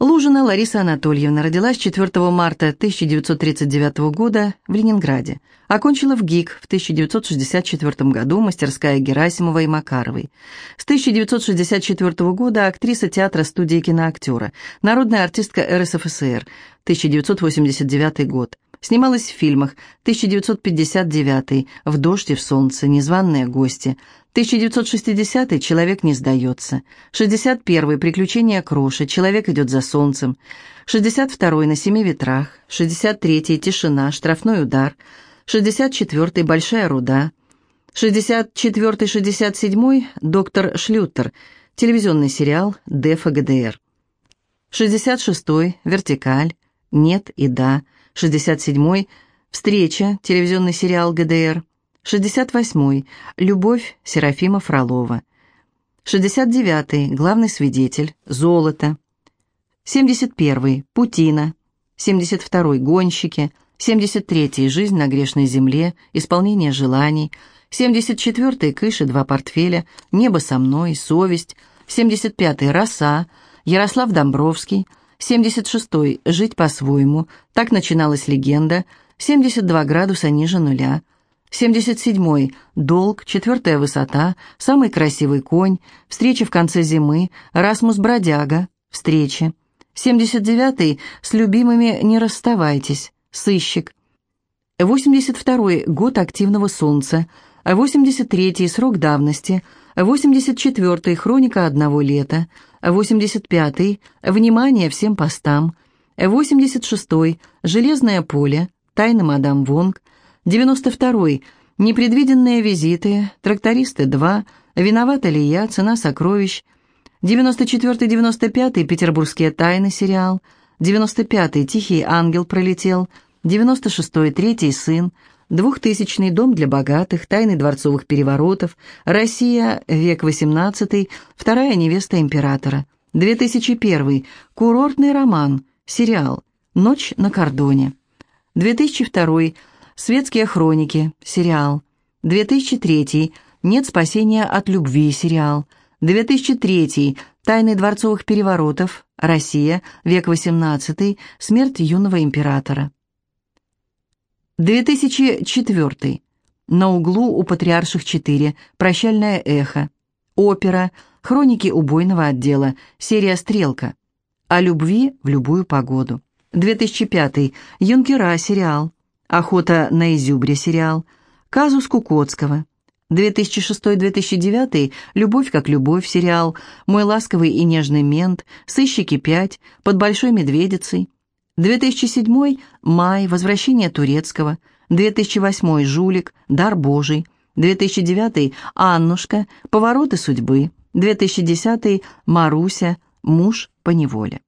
Лужина Лариса Анатольевна родилась 4 марта 1939 года в Ленинграде. Окончила в ГИК в 1964 году мастерская Герасимова и Макаровой. С 1964 года актриса театра студии киноактера, народная артистка РСФСР, 1989 год. Снималась в фильмах 1959 «В дождь и в солнце», «Незваные гости», 1960 «Человек не сдается», 61 «Приключения Кроши», «Человек идет за солнцем», 62 «На семи ветрах», 63 «Тишина», «Штрафной удар», 64 «Большая руда», 64-67 «Доктор Шлютер», телевизионный сериал «Дефа ГДР», 66 «Вертикаль», «Нет и да», 67-й «Встреча», телевизионный сериал ГДР, 68-й «Любовь» Серафима Фролова, 69-й «Главный свидетель», «Золото», 71-й «Путина», 72-й «Гонщики», 73-й «Жизнь на грешной земле», «Исполнение желаний», 74-й «Кыши, два портфеля», «Небо со мной», «Совесть», 75-й «Роса», Ярослав Домбровский, 76-й «Жить по-своему», так начиналась легенда, 72 градуса ниже нуля, 77-й «Долг», «Четвертая высота», «Самый красивый конь», «Встреча в конце зимы», «Расмус Бродяга», «Встречи», 79-й «С любимыми не расставайтесь», «Сыщик», 82-й «Год активного солнца», 83-й «Срок давности», 84-й «Хроника одного лета», 85-й «Внимание всем постам», 86-й «Железное поле», «Тайны мадам Вонг», 92-й «Непредвиденные визиты», «Трактористы 2», «Виновата ли я», «Цена сокровищ», 94-95-й «Петербургские тайны» сериал, 95-й «Тихий ангел пролетел», 96-й «Третий сын», Двухтысячный дом для богатых, тайны дворцовых переворотов, Россия, век XVIII, вторая невеста императора. 2001. Курортный роман, сериал «Ночь на кордоне». 2002. Светские хроники, сериал. 2003. Нет спасения от любви, сериал. 2003. Тайны дворцовых переворотов, Россия, век XVIII, смерть юного императора. 2004. На углу у Патриарших 4. Прощальное эхо. Опера. Хроники убойного отдела. Серия «Стрелка». О любви в любую погоду. 2005. Юнкера сериал. Охота на изюбре сериал. Казус Кукоцкого. 2006-2009. Любовь как любовь сериал. Мой ласковый и нежный мент. Сыщики 5. Под большой медведицей. 2007 «Май», «Возвращение турецкого», 2008 «Жулик», «Дар Божий», 2009 «Аннушка», «Повороты судьбы», 2010 «Маруся», «Муж по неволе».